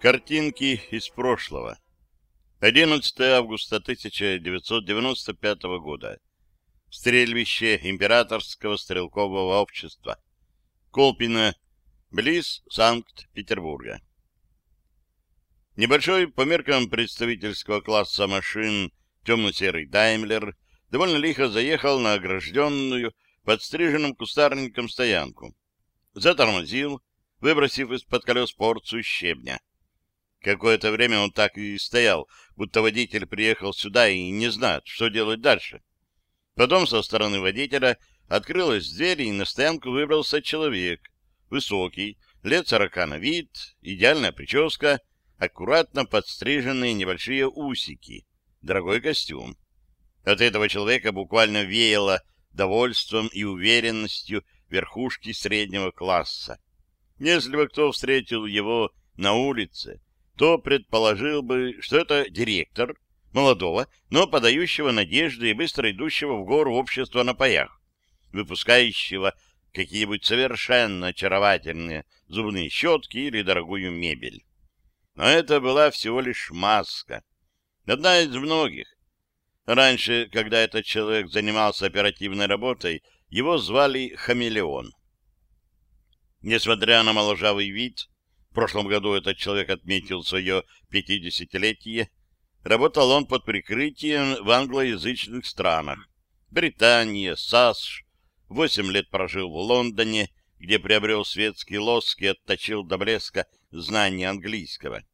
Картинки из прошлого. 11 августа 1995 года. Стрельбище Императорского стрелкового общества. Колпино, близ Санкт-Петербурга. Небольшой по меркам представительского класса машин темно-серый Даймлер довольно лихо заехал на огражденную подстриженным кустарником стоянку. Затормозил, выбросив из-под колес порцию щебня. Какое-то время он так и стоял, будто водитель приехал сюда и не знает, что делать дальше. Потом со стороны водителя открылась дверь, и на стоянку выбрался человек. Высокий, лет сорока на вид, идеальная прическа, аккуратно подстриженные небольшие усики, дорогой костюм. От этого человека буквально веяло довольством и уверенностью верхушки среднего класса. Если бы кто встретил его на улице, то предположил бы, что это директор молодого, но подающего надежды и быстро идущего в гору общества на паях, выпускающего какие-нибудь совершенно очаровательные зубные щетки или дорогую мебель. Но это была всего лишь маска. Одна из многих. Раньше, когда этот человек занимался оперативной работой, его звали Хамелеон. Несмотря на моложавый вид, в прошлом году этот человек отметил свое пятидесятилетие. Работал он под прикрытием в англоязычных странах. Британия, САСШ. Восемь лет прожил в Лондоне, где приобрел светский лоск и отточил до блеска знания английского.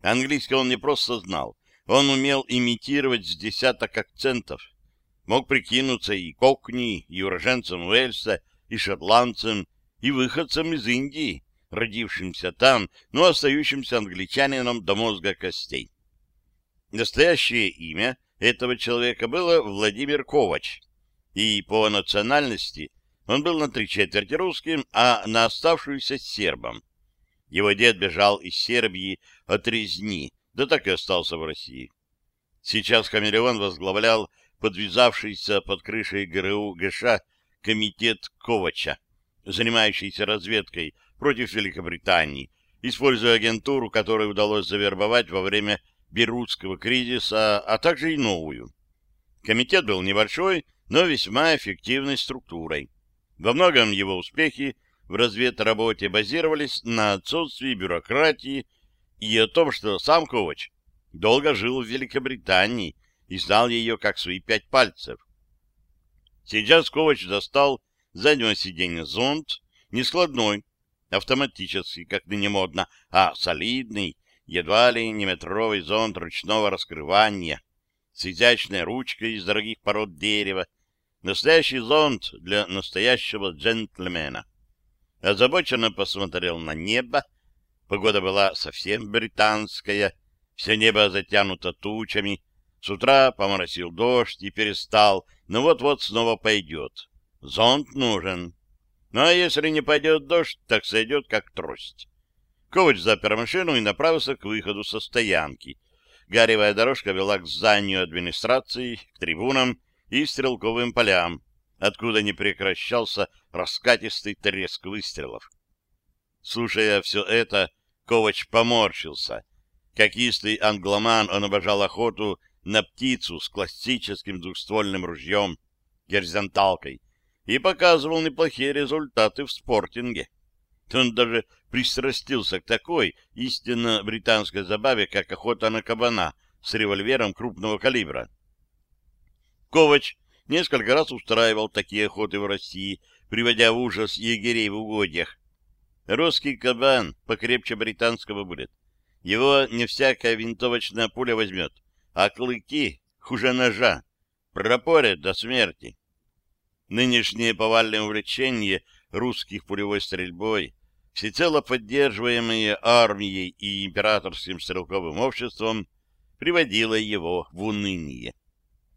Английский он не просто знал, он умел имитировать с десяток акцентов. Мог прикинуться и кокни, и уроженцем Уэльса, и шотландцем, и выходцем из Индии, родившимся там, но остающимся англичанином до мозга костей. Настоящее имя этого человека было Владимир Ковач, и по национальности он был на три четверти русским, а на оставшуюся сербом. Его дед бежал из Сербии от резни, да так и остался в России. Сейчас Хамелеон возглавлял подвязавшийся под крышей ГРУ ГШ комитет Ковача, занимающийся разведкой против Великобритании, используя агентуру, которую удалось завербовать во время Берутского кризиса, а также и новую. Комитет был небольшой, но весьма эффективной структурой. Во многом его успехи в разведработе базировались на отсутствии бюрократии и о том, что сам Ковач долго жил в Великобритании и знал ее как свои пять пальцев. Сейчас Ковач достал заднего сиденья зонт, нескладной, автоматический, как ныне модно, а солидный, едва ли не метровый зонт ручного раскрывания, с изящной ручкой из дорогих пород дерева, настоящий зонт для настоящего джентльмена. Озабоченно посмотрел на небо, погода была совсем британская, все небо затянуто тучами, с утра поморосил дождь и перестал, но вот-вот снова пойдет. Зонт нужен. Ну, а если не пойдет дождь, так сойдет как трость. Ковач запер машину и направился к выходу со стоянки. Гаревая дорожка вела к зданию администрации, к трибунам и стрелковым полям, откуда не прекращался раскатистый треск выстрелов. Слушая все это, Ковач поморщился. Как истый англоман он обожал охоту на птицу с классическим двухствольным ружьем, горизонталкой, и показывал неплохие результаты в спортинге. Он даже пристрастился к такой истинно британской забаве, как охота на кабана с револьвером крупного калибра. Ковач несколько раз устраивал такие охоты в России, приводя в ужас егерей в угодьях. Русский кабан покрепче британского будет. Его не всякая винтовочная пуля возьмет, а клыки хуже ножа, пропорят до смерти. Нынешнее повальное увлечение русских пулевой стрельбой, всецело поддерживаемое армией и императорским стрелковым обществом, приводило его в уныние.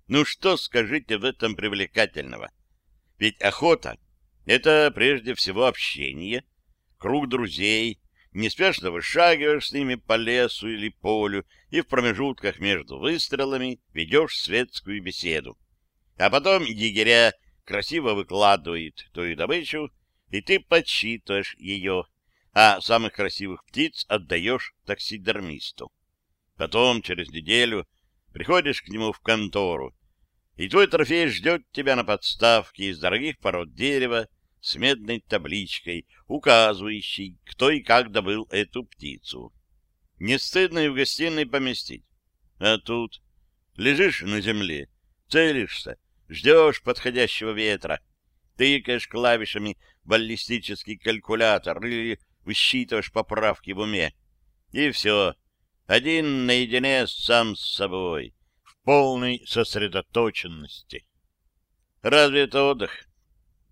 Ну что, скажите, в этом привлекательного? Ведь охота — это прежде всего общение, круг друзей, неспешно вышагиваешь с ними по лесу или полю и в промежутках между выстрелами ведешь светскую беседу. А потом егеря красиво выкладывает твою добычу, и ты подсчитываешь ее, а самых красивых птиц отдаешь таксидермисту. Потом, через неделю, приходишь к нему в контору, и твой трофей ждет тебя на подставке из дорогих пород дерева с медной табличкой, указывающей, кто и как добыл эту птицу. Не стыдно и в гостиной поместить. А тут лежишь на земле, целишься, ждешь подходящего ветра, тыкаешь клавишами баллистический калькулятор или высчитываешь поправки в уме. И все, один наедине сам с собой, в полной сосредоточенности. Разве это отдых?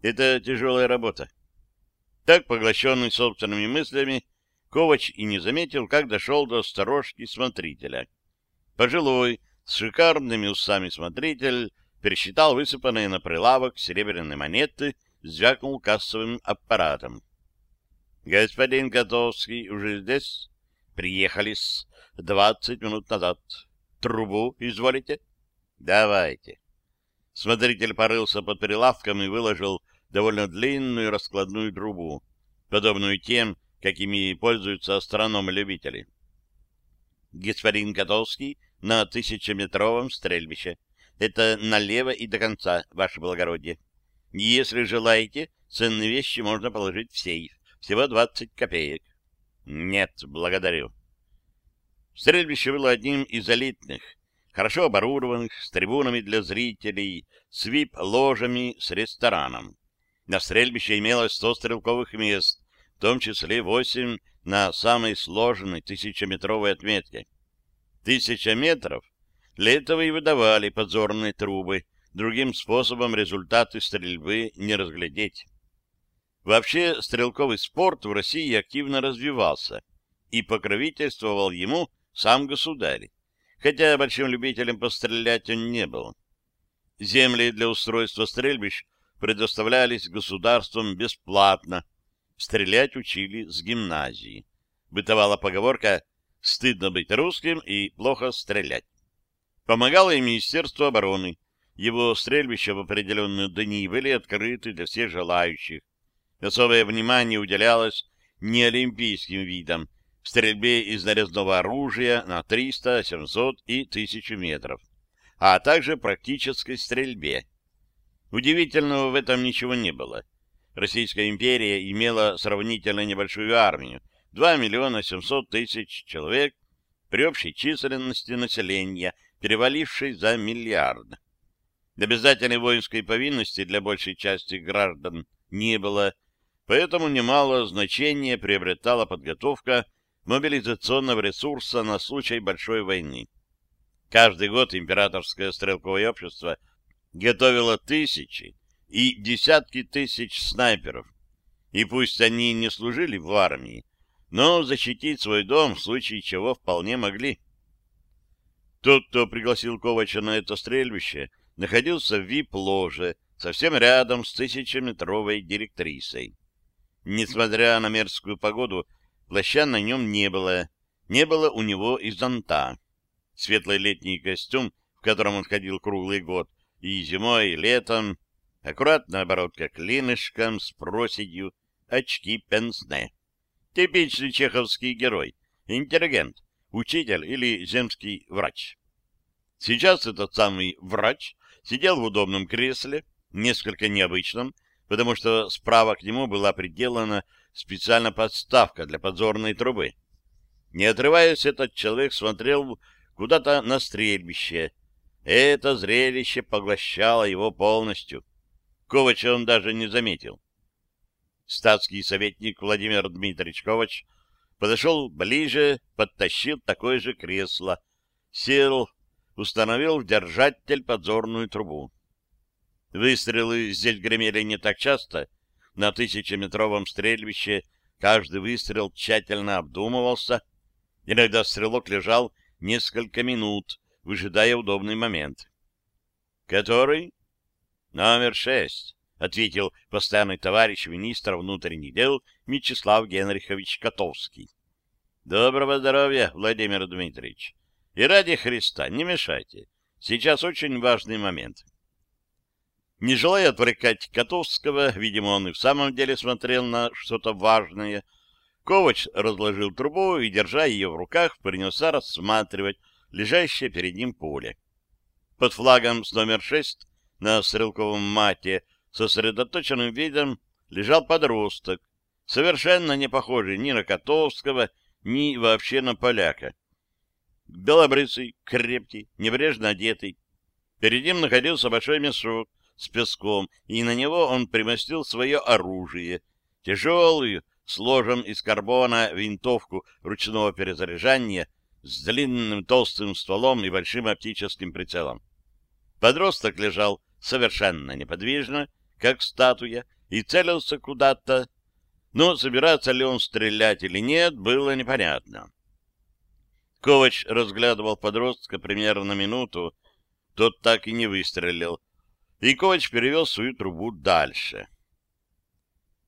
Это тяжелая работа. Так, поглощенный собственными мыслями, Ковач и не заметил, как дошел до сторожки смотрителя. Пожилой, с шикарными усами смотритель пересчитал высыпанные на прилавок серебряные монеты, звякнул кассовым аппаратом. — Господин Котовский уже здесь? Приехали с двадцать минут назад. Трубу изволите? — Давайте. Смотритель порылся под прилавком и выложил довольно длинную раскладную трубу, подобную тем, какими пользуются астрономы-любители. Господин Котовский на тысячеметровом стрельбище. Это налево и до конца, ваше благородие. Если желаете, ценные вещи можно положить в сейф. Всего 20 копеек. Нет, благодарю. Стрельбище было одним из элитных, хорошо оборудованных, с трибунами для зрителей, с вип-ложами, с рестораном. На стрельбище имелось 100 стрелковых мест, в том числе 8 на самой сложной тысячеметровой отметке. Тысяча метров для этого и выдавали подзорные трубы, другим способом результаты стрельбы не разглядеть. Вообще, стрелковый спорт в России активно развивался, и покровительствовал ему сам государь, хотя большим любителем пострелять он не был. Земли для устройства стрельбищ предоставлялись государством бесплатно, стрелять учили с гимназии. Бытовала поговорка «стыдно быть русским и плохо стрелять». Помогало и Министерство обороны. Его стрельбища в определенные дни были открыты для всех желающих. Особое внимание уделялось неолимпийским видам, стрельбе из нарезного оружия на 300, 700 и 1000 метров, а также практической стрельбе. Удивительного в этом ничего не было. Российская империя имела сравнительно небольшую армию, 2 миллиона 700 тысяч человек при общей численности населения, перевалившей за миллиард. Обязательной воинской повинности для большей части граждан не было, поэтому немало значения приобретала подготовка мобилизационного ресурса на случай большой войны. Каждый год императорское стрелковое общество готовило тысячи и десятки тысяч снайперов. И пусть они не служили в армии, но защитить свой дом в случае чего вполне могли. Тот, кто пригласил Ковача на это стрельбище, находился в вип-ложе, совсем рядом с тысячеметровой директрисой. Несмотря на мерзкую погоду, плаща на нем не было. Не было у него и зонта. Светлый летний костюм, в котором он ходил круглый год, и зимой, и летом, аккуратная оборотка клинышком с проседью, очки пенсне. Типичный чеховский герой, интеллигент, учитель или земский врач. Сейчас этот самый врач сидел в удобном кресле, несколько необычном, потому что справа к нему была приделана специальная подставка для подзорной трубы. Не отрываясь, этот человек смотрел куда-то на стрельбище. Это зрелище поглощало его полностью. Ковача он даже не заметил. Статский советник Владимир Дмитриевич Ковач подошел ближе, подтащил такое же кресло, сел, установил в держатель подзорную трубу. Выстрелы здесь гремели не так часто, на тысячеметровом стрельбище каждый выстрел тщательно обдумывался. Иногда стрелок лежал несколько минут, выжидая удобный момент. «Который?» «Номер шесть», — ответил постоянный товарищ министра внутренних дел Мячеслав Генрихович Котовский. «Доброго здоровья, Владимир Дмитриевич. И ради Христа не мешайте. Сейчас очень важный момент». Не желая отвлекать Котовского, видимо, он и в самом деле смотрел на что-то важное, Ковач разложил трубу и, держа ее в руках, принялся рассматривать лежащее перед ним поле. Под флагом с номер шесть на стрелковом мате сосредоточенным видом лежал подросток, совершенно не похожий ни на Котовского, ни вообще на поляка. Белобрысый, крепкий, небрежно одетый. Перед ним находился большой мешок с песком, и на него он примостил свое оружие, тяжелую, сложен из карбона винтовку ручного перезаряжания с длинным толстым стволом и большим оптическим прицелом. Подросток лежал совершенно неподвижно, как статуя, и целился куда-то, но собирается ли он стрелять или нет, было непонятно. Ковач разглядывал подростка примерно минуту, тот так и не выстрелил, и Ковач перевел свою трубу дальше.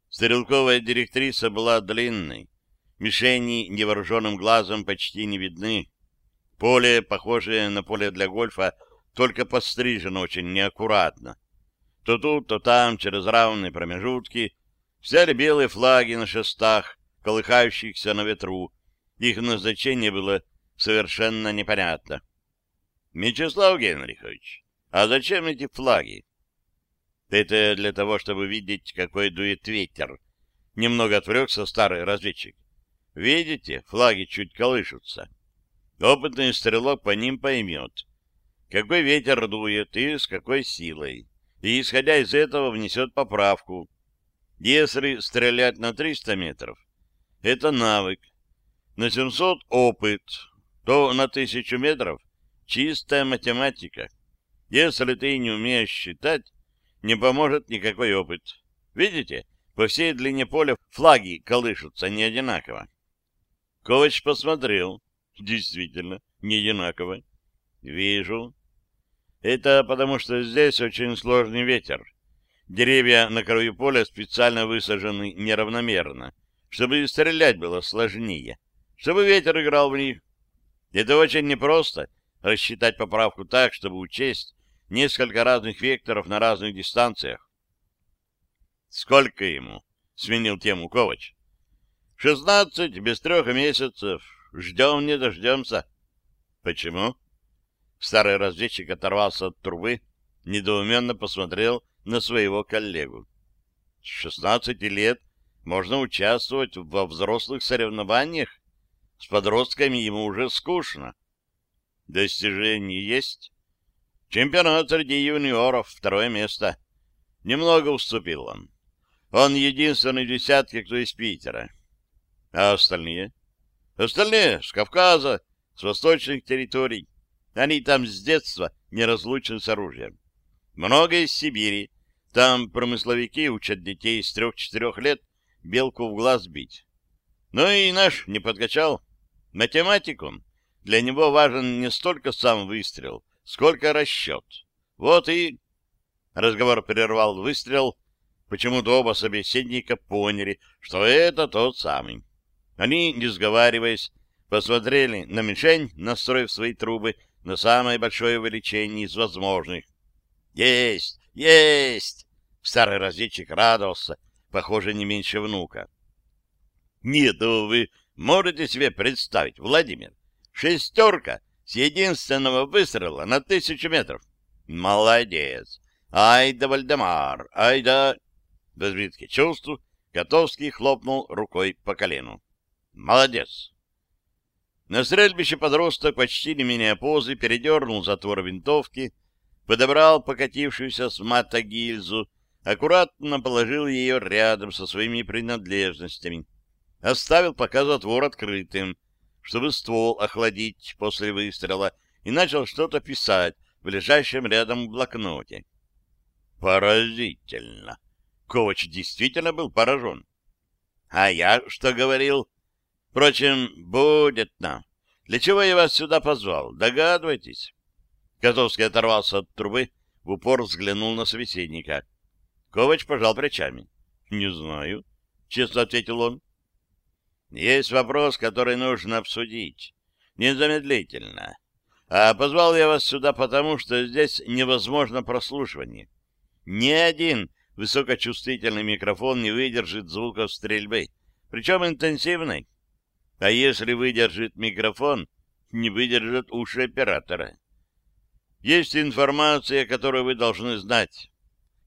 Стрелковая директриса была длинной, мишени невооруженным глазом почти не видны. Поле, похожее на поле для гольфа, только пострижено очень неаккуратно. То тут, то там, через равные промежутки, взяли белые флаги на шестах, колыхающихся на ветру. Их назначение было совершенно непонятно. Мячеслав Генрихович, а зачем эти флаги? Это для того, чтобы видеть, какой дует ветер. Немного отвлекся старый разведчик. Видите, флаги чуть колышутся. Опытный стрелок по ним поймет, какой ветер дует и с какой силой. И, исходя из этого, внесет поправку. Если стрелять на 300 метров, это навык. На 700 — опыт, то на 1000 метров Чистая математика. Если ты не умеешь считать, не поможет никакой опыт. Видите, по всей длине поля флаги колышутся не одинаково. Ковач посмотрел. Действительно, не одинаково. Вижу. Это потому, что здесь очень сложный ветер. Деревья на краю поля специально высажены неравномерно, чтобы стрелять было сложнее, чтобы ветер играл в них. Это очень непросто, рассчитать поправку так, чтобы учесть несколько разных векторов на разных дистанциях. «Сколько ему?» — сменил тему Ковач. «Шестнадцать без трех месяцев. Ждем, не дождемся». «Почему?» Старый разведчик оторвался от трубы, недоуменно посмотрел на своего коллегу. «С шестнадцати лет можно участвовать во взрослых соревнованиях. С подростками ему уже скучно. Достижения есть? Чемпионат среди юниоров, второе место. Немного уступил он. Он единственный в десятке, кто из Питера. А остальные? Остальные с Кавказа, с восточных территорий. Они там с детства неразлучны с оружием. Много из Сибири. Там промысловики учат детей с трех-четырех лет белку в глаз бить. Ну и наш не подкачал. Математик он. Для него важен не столько сам выстрел, сколько расчет. Вот и... Разговор прервал выстрел. Почему-то оба собеседника поняли, что это тот самый. Они, не сговариваясь, посмотрели на мишень, настроив свои трубы на самое большое увеличение из возможных. «Есть! Есть!» Старый разведчик радовался, похоже, не меньше внука. «Нет, вы можете себе представить, Владимир, Шестерка с единственного выстрела на тысячу метров. Молодец! Ай да Вальдемар! Ай да... В избытке чувств Котовский хлопнул рукой по колену. Молодец! На стрельбище подросток, почти не меняя позы, передернул затвор винтовки, подобрал покатившуюся с мата гильзу, аккуратно положил ее рядом со своими принадлежностями, оставил пока затвор открытым, чтобы ствол охладить после выстрела, и начал что-то писать в лежащем рядом блокноте. Поразительно! Ковач действительно был поражен. А я что говорил? Впрочем, будет нам. Для чего я вас сюда позвал? Догадывайтесь. Котовский оторвался от трубы, в упор взглянул на собеседника. Ковач пожал плечами. — Не знаю, — честно ответил он. Есть вопрос, который нужно обсудить. Незамедлительно. А позвал я вас сюда потому, что здесь невозможно прослушивание. Ни один высокочувствительный микрофон не выдержит звуков стрельбы, причем интенсивной. А если выдержит микрофон, не выдержат уши оператора. Есть информация, которую вы должны знать.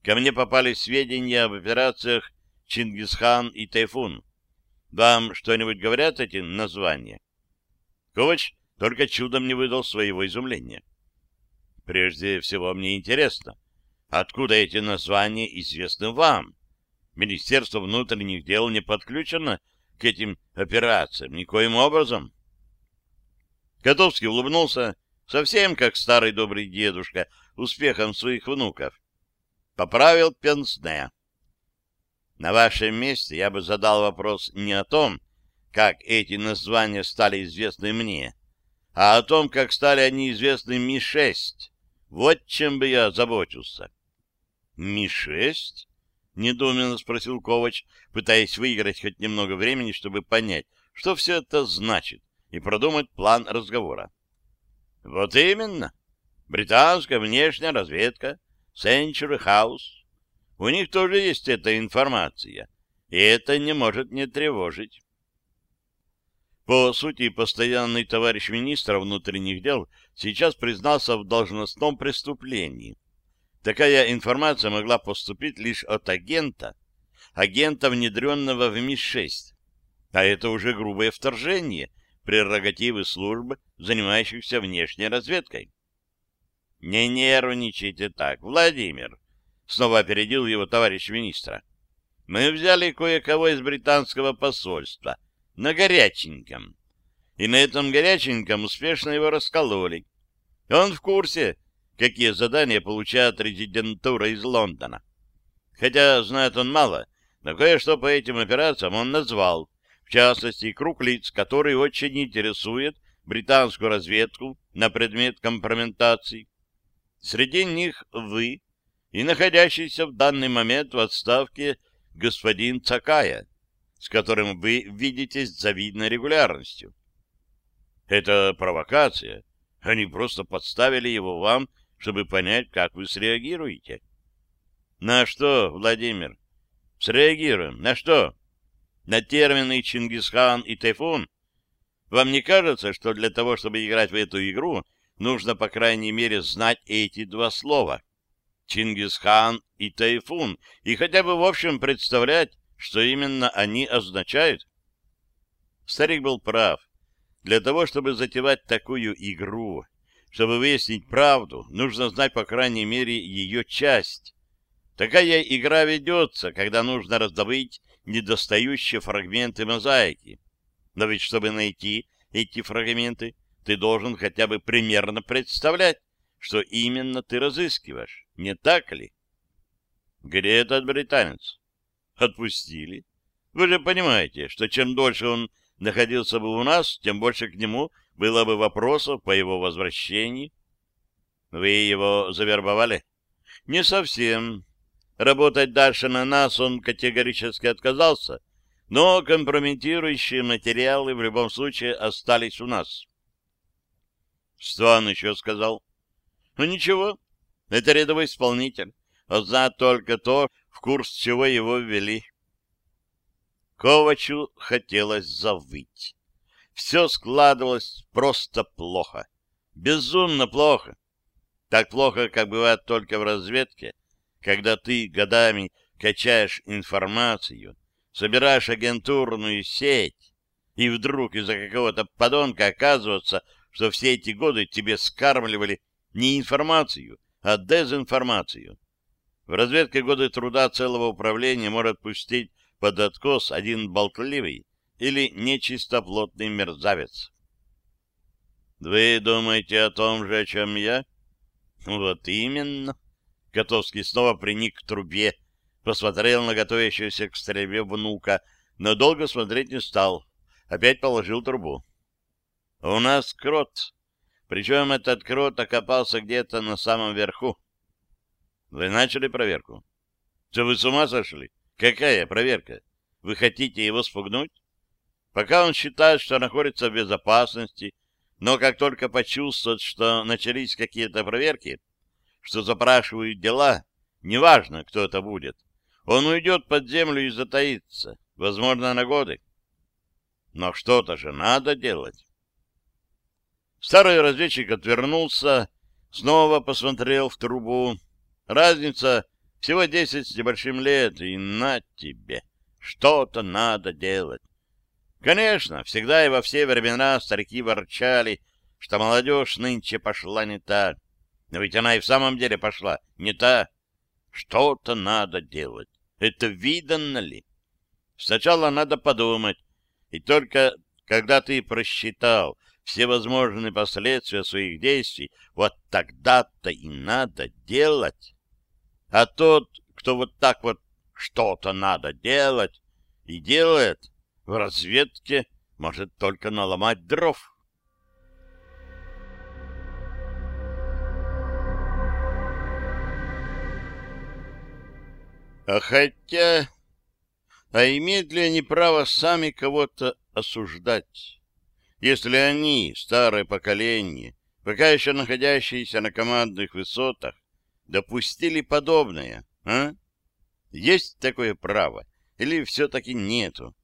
Ко мне попали сведения об операциях Чингисхан и Тайфун. Вам что-нибудь говорят эти названия? Ковач только чудом не выдал своего изумления. Прежде всего, мне интересно, откуда эти названия известны вам? Министерство внутренних дел не подключено к этим операциям никоим образом. Котовский улыбнулся, совсем как старый добрый дедушка, успехом своих внуков. Поправил пенсне. На вашем месте я бы задал вопрос не о том, как эти названия стали известны мне, а о том, как стали они известны Ми-6. Вот чем бы я заботился. Ми-6? Недоуменно спросил Ковач, пытаясь выиграть хоть немного времени, чтобы понять, что все это значит, и продумать план разговора. Вот именно. Британская внешняя разведка, Century House. У них тоже есть эта информация, и это не может не тревожить. По сути, постоянный товарищ министра внутренних дел сейчас признался в должностном преступлении. Такая информация могла поступить лишь от агента, агента, внедренного в МИ-6. А это уже грубое вторжение прерогативы служб, занимающихся внешней разведкой. «Не нервничайте так, Владимир!» — снова опередил его товарищ министра. «Мы взяли кое-кого из британского посольства — на горяченьком. И на этом горяченьком успешно его раскололи. Он в курсе, какие задания получает резидентура из Лондона. Хотя знает он мало, но кое-что по этим операциям он назвал, в частности, круг лиц, который очень интересует британскую разведку на предмет компрометации. Среди них вы и находящийся в данный момент в отставке господин Цакая с которым вы видитесь с завидной регулярностью. Это провокация. Они просто подставили его вам, чтобы понять, как вы среагируете. На что, Владимир? Среагируем. На что? На термины Чингисхан и Тайфун? Вам не кажется, что для того, чтобы играть в эту игру, нужно, по крайней мере, знать эти два слова? Чингисхан и Тайфун, и хотя бы в общем представлять, что именно они означают? Старик был прав. Для того, чтобы затевать такую игру, чтобы выяснить правду, нужно знать, по крайней мере, ее часть. Такая игра ведется, когда нужно раздобыть недостающие фрагменты мозаики. Но ведь, чтобы найти эти фрагменты, ты должен хотя бы примерно представлять, что именно ты разыскиваешь, не так ли? Где этот британец? отпустили. Вы же понимаете, что чем дольше он находился бы у нас, тем больше к нему было бы вопросов по его возвращении. Вы его завербовали? Не совсем. Работать дальше на нас он категорически отказался, но компрометирующие материалы в любом случае остались у нас. Что он еще сказал? Ну ничего, это рядовой исполнитель. Он знает только то, в курс чего его ввели. Ковачу хотелось завыть. Все складывалось просто плохо. Безумно плохо. Так плохо, как бывает только в разведке, когда ты годами качаешь информацию, собираешь агентурную сеть, и вдруг из-за какого-то подонка оказывается, что все эти годы тебе скармливали не информацию, а дезинформацию. В разведке годы труда целого управления может пустить под откос один болтливый или нечистоплотный мерзавец. Вы думаете о том же, о чем я? Вот именно. Котовский снова приник к трубе, посмотрел на готовящуюся к стрельбе внука, но долго смотреть не стал. Опять положил трубу. У нас крот. Причем этот крот окопался где-то на самом верху. Вы начали проверку? Что вы с ума сошли? Какая проверка? Вы хотите его спугнуть? Пока он считает, что находится в безопасности, но как только почувствует, что начались какие-то проверки, что запрашивают дела, неважно, кто это будет, он уйдет под землю и затаится, возможно, на годы. Но что-то же надо делать. Старый разведчик отвернулся, снова посмотрел в трубу. Разница всего десять с небольшим лет, и на тебе. Что-то надо делать. Конечно, всегда и во все времена старики ворчали, что молодежь нынче пошла не так. Но ведь она и в самом деле пошла не та. Что-то надо делать. Это видно ли? Сначала надо подумать, и только когда ты просчитал все возможные последствия своих действий, вот тогда-то и надо делать. А тот, кто вот так вот что-то надо делать и делает, в разведке может только наломать дров. А хотя... А имеют ли они право сами кого-то осуждать? Если они, старое поколение, пока еще находящиеся на командных высотах, допустили подобное, а? Есть такое право? Или все-таки нету?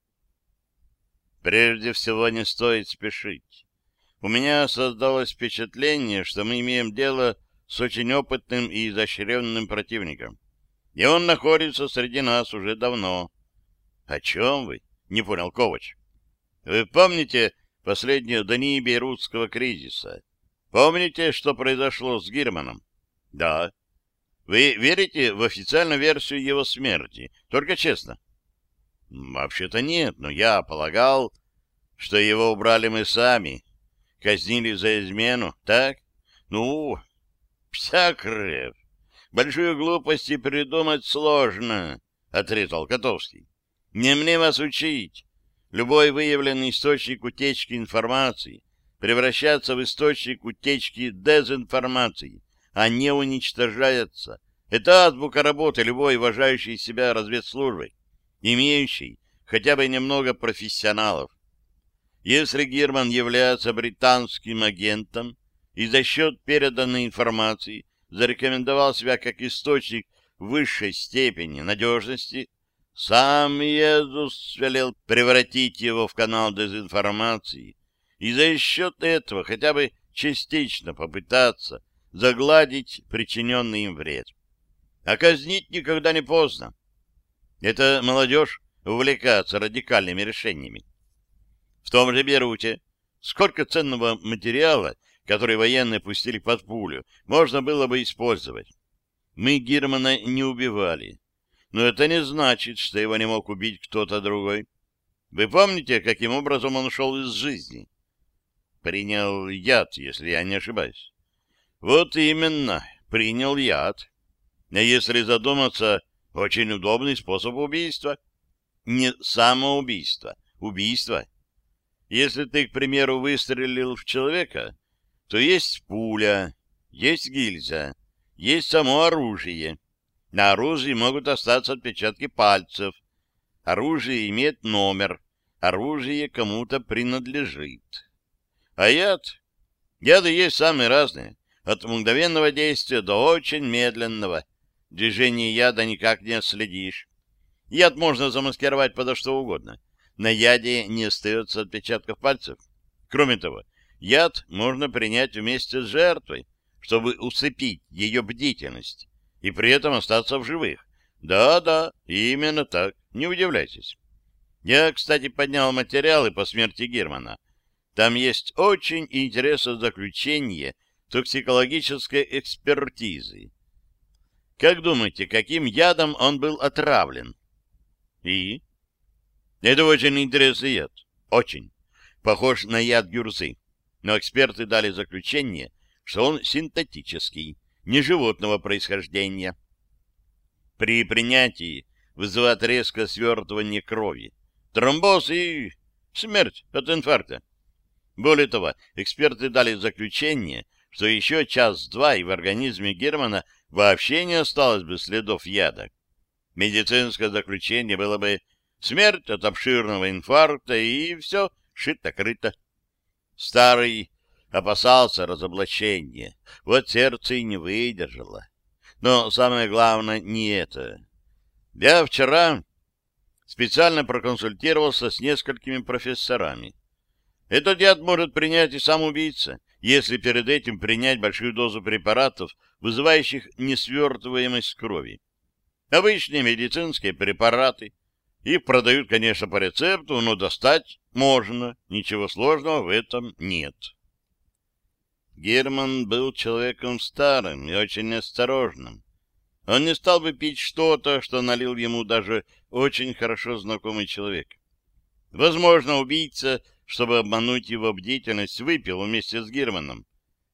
Прежде всего, не стоит спешить. У меня создалось впечатление, что мы имеем дело с очень опытным и изощренным противником. И он находится среди нас уже давно. — О чем вы? — не понял Ковач. — Вы помните последние дни Бейрутского кризиса? Помните, что произошло с Гирманом? — Да. — Вы верите в официальную версию его смерти? Только честно. — Вообще-то нет, но я полагал, что его убрали мы сами. Казнили за измену, так? Ну, вся кровь. Большую глупость и придумать сложно, — отрезал Котовский. — Не мне вас учить. Любой выявленный источник утечки информации превращается в источник утечки дезинформации, а не уничтожается. Это азбука работы любой уважающей себя разведслужбы, имеющей хотя бы немного профессионалов. Если Герман является британским агентом и за счет переданной информации зарекомендовал себя как источник высшей степени надежности, сам Иисус велел превратить его в канал дезинформации и за счет этого хотя бы частично попытаться загладить причиненный им вред. А казнить никогда не поздно. Это молодежь увлекаться радикальными решениями. В том же Беруте сколько ценного материала который военные пустили под пулю, можно было бы использовать. Мы Германа не убивали, но это не значит, что его не мог убить кто-то другой. Вы помните, каким образом он ушел из жизни? Принял яд, если я не ошибаюсь. Вот именно, принял яд. А если задуматься, очень удобный способ убийства. Не самоубийство, убийство. Если ты, к примеру, выстрелил в человека, то есть пуля, есть гильза, есть само оружие. На оружии могут остаться отпечатки пальцев. Оружие имеет номер. Оружие кому-то принадлежит. А яд? Яды есть самые разные. От мгновенного действия до очень медленного. Движение яда никак не отследишь. Яд можно замаскировать подо что угодно. На яде не остается отпечатков пальцев. Кроме того, яд можно принять вместе с жертвой, чтобы усыпить ее бдительность и при этом остаться в живых. Да-да, именно так, не удивляйтесь. Я, кстати, поднял материалы по смерти Германа. Там есть очень интересное заключение токсикологической экспертизы. Как думаете, каким ядом он был отравлен? И? Это очень интересный яд. Очень. Похож на яд гюрзы но эксперты дали заключение, что он синтетический, не животного происхождения. При принятии вызывает резкое свертывание крови, тромбоз и смерть от инфаркта. Более того, эксперты дали заключение, что еще час-два и в организме Германа вообще не осталось бы следов яда. Медицинское заключение было бы смерть от обширного инфаркта и все шито-крыто. Старый опасался разоблачения. Вот сердце и не выдержало. Но самое главное не это. Я вчера Специально проконсультировался с несколькими профессорами. Этот яд может принять и сам убийца, если перед этим принять большую дозу препаратов, вызывающих несвертываемость крови. Обычные медицинские препараты. Их продают, конечно, по рецепту, но достать можно. Ничего сложного в этом нет. Герман был человеком старым и очень осторожным. Он не стал бы пить что-то, что налил ему даже очень хорошо знакомый человек. Возможно, убийца, чтобы обмануть его бдительность, выпил вместе с Германом,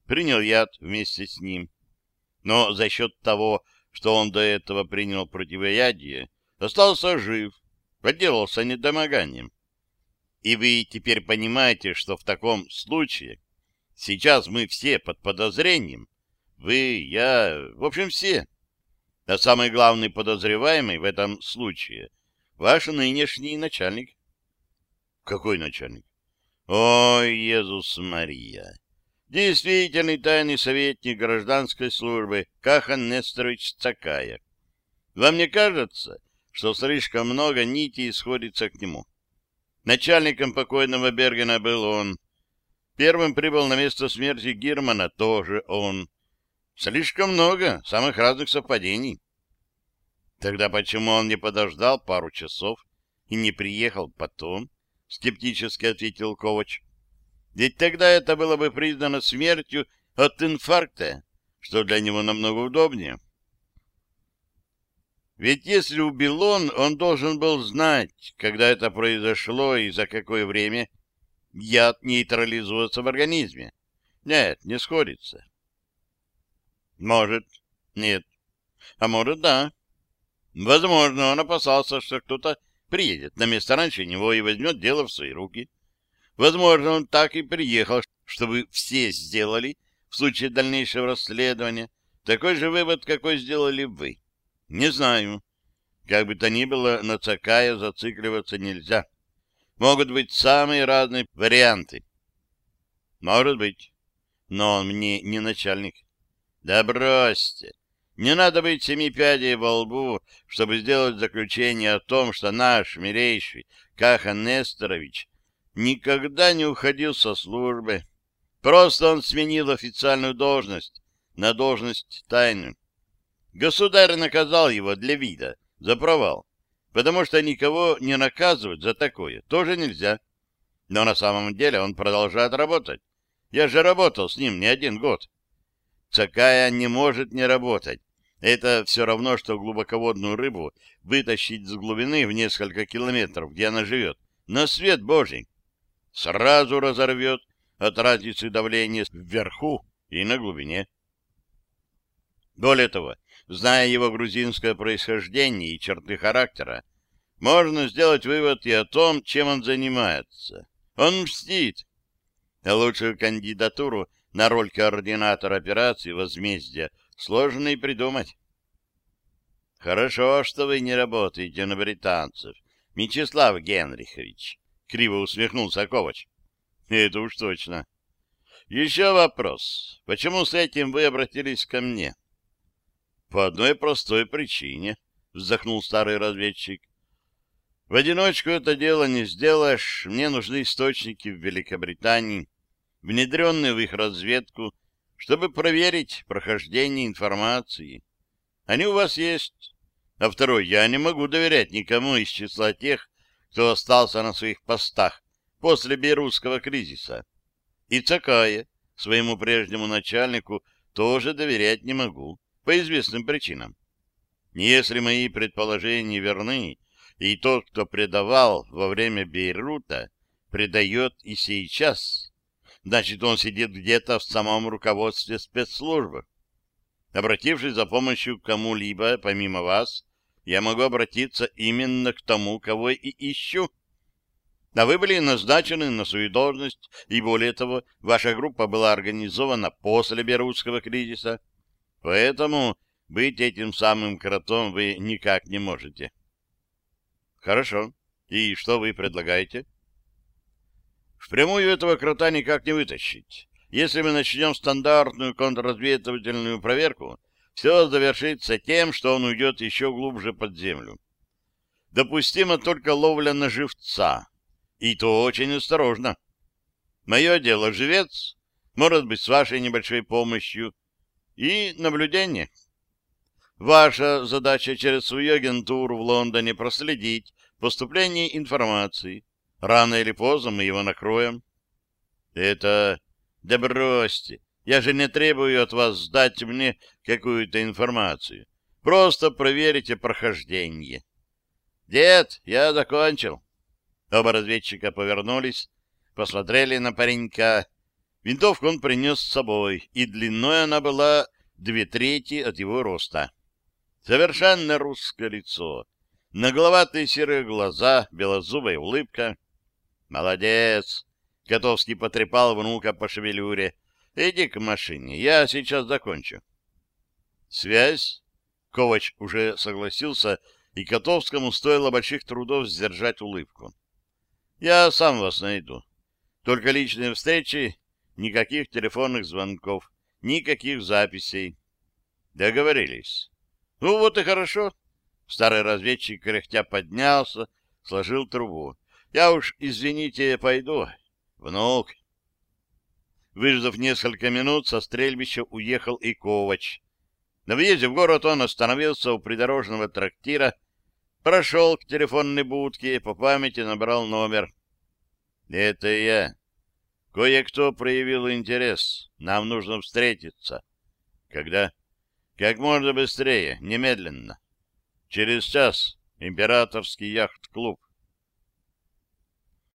принял яд вместе с ним. Но за счет того, что он до этого принял противоядие, остался жив, подделался недомоганием. И вы теперь понимаете, что в таком случае сейчас мы все под подозрением. Вы, я, в общем, все. А самый главный подозреваемый в этом случае — ваш нынешний начальник. Какой начальник? Ой, Иисус Мария! Действительный тайный советник гражданской службы Кахан Несторович Цакая. Вам не кажется, что слишком много нитей сходится к нему? Начальником покойного Бергена был он. Первым прибыл на место смерти Германа тоже он. Слишком много самых разных совпадений. Тогда почему он не подождал пару часов и не приехал потом? Скептически ответил Ковач. Ведь тогда это было бы признано смертью от инфаркта, что для него намного удобнее. Ведь если убил он, он должен был знать, когда это произошло и за какое время яд нейтрализуется в организме. Нет, не сходится. Может, нет. А может, да. Возможно, он опасался, что кто-то приедет на место раньше него и возьмет дело в свои руки. Возможно, он так и приехал, чтобы все сделали в случае дальнейшего расследования такой же вывод, какой сделали вы. Не знаю. Как бы то ни было, на Цакая зацикливаться нельзя. Могут быть самые разные варианты. Может быть. Но он мне не начальник. Да бросьте. Не надо быть семи пядей во лбу, чтобы сделать заключение о том, что наш милейший Кахан Несторович никогда не уходил со службы. Просто он сменил официальную должность на должность тайны. Государь наказал его для вида за провал, потому что никого не наказывать за такое тоже нельзя. Но на самом деле он продолжает работать. Я же работал с ним не один год. Цакая не может не работать. Это все равно, что глубоководную рыбу вытащить с глубины в несколько километров, где она живет, на свет Божий. Сразу разорвет от разницы давления вверху и на глубине. Более того, зная его грузинское происхождение и черты характера, можно сделать вывод и о том, чем он занимается. Он мстит. Лучшую кандидатуру на роль координатора операции возмездия сложно и придумать. Хорошо, что вы не работаете на британцев, Мечислав Генрихович, криво усмехнулся Ковач. Это уж точно. Еще вопрос. Почему с этим вы обратились ко мне? По одной простой причине, вздохнул старый разведчик. В одиночку это дело не сделаешь. Мне нужны источники в Великобритании, внедренные в их разведку, чтобы проверить прохождение информации. Они у вас есть. А второй, я не могу доверять никому из числа тех, кто остался на своих постах после Берусского кризиса. И Цакая, своему прежнему начальнику, тоже доверять не могу, по известным причинам. Если мои предположения верны, и тот, кто предавал во время Бейрута, предает и сейчас, значит, он сидит где-то в самом руководстве спецслужбы. Обратившись за помощью к кому-либо, помимо вас, я могу обратиться именно к тому, кого и ищу. А вы были назначены на свою должность, и более того, ваша группа была организована после Берутского кризиса. Поэтому быть этим самым кротом вы никак не можете. Хорошо. И что вы предлагаете? Впрямую этого крота никак не вытащить. Если мы начнем стандартную контрразведывательную проверку, все завершится тем, что он уйдет еще глубже под землю. Допустима только ловля на живца. И то очень осторожно. Мое дело живец, может быть, с вашей небольшой помощью, и наблюдение. Ваша задача через свою агентуру в Лондоне проследить поступление информации. Рано или поздно мы его накроем. Это... Да бросьте. Я же не требую от вас сдать мне какую-то информацию. Просто проверите прохождение. Дед, я закончил. Оба разведчика повернулись, посмотрели на паренька. Винтовку он принес с собой, и длиной она была две трети от его роста. Совершенно русское лицо, нагловатые серые глаза, белозубая улыбка. «Молодец!» — Котовский потрепал внука по шевелюре. «Иди к машине, я сейчас закончу». «Связь?» Ковач уже согласился, и Котовскому стоило больших трудов сдержать улыбку. «Я сам вас найду. Только личные встречи, никаких телефонных звонков, никаких записей. Договорились». «Ну вот и хорошо». Старый разведчик кряхтя поднялся, сложил трубу. «Я уж, извините, пойду. Внук». Выждав несколько минут, со стрельбища уехал и Ковач. На въезде в город он остановился у придорожного трактира, прошел к телефонной будке, по памяти набрал номер. «Это я. Кое-кто проявил интерес. Нам нужно встретиться». «Когда?» «Как можно быстрее, немедленно. Через час императорский яхт-клуб».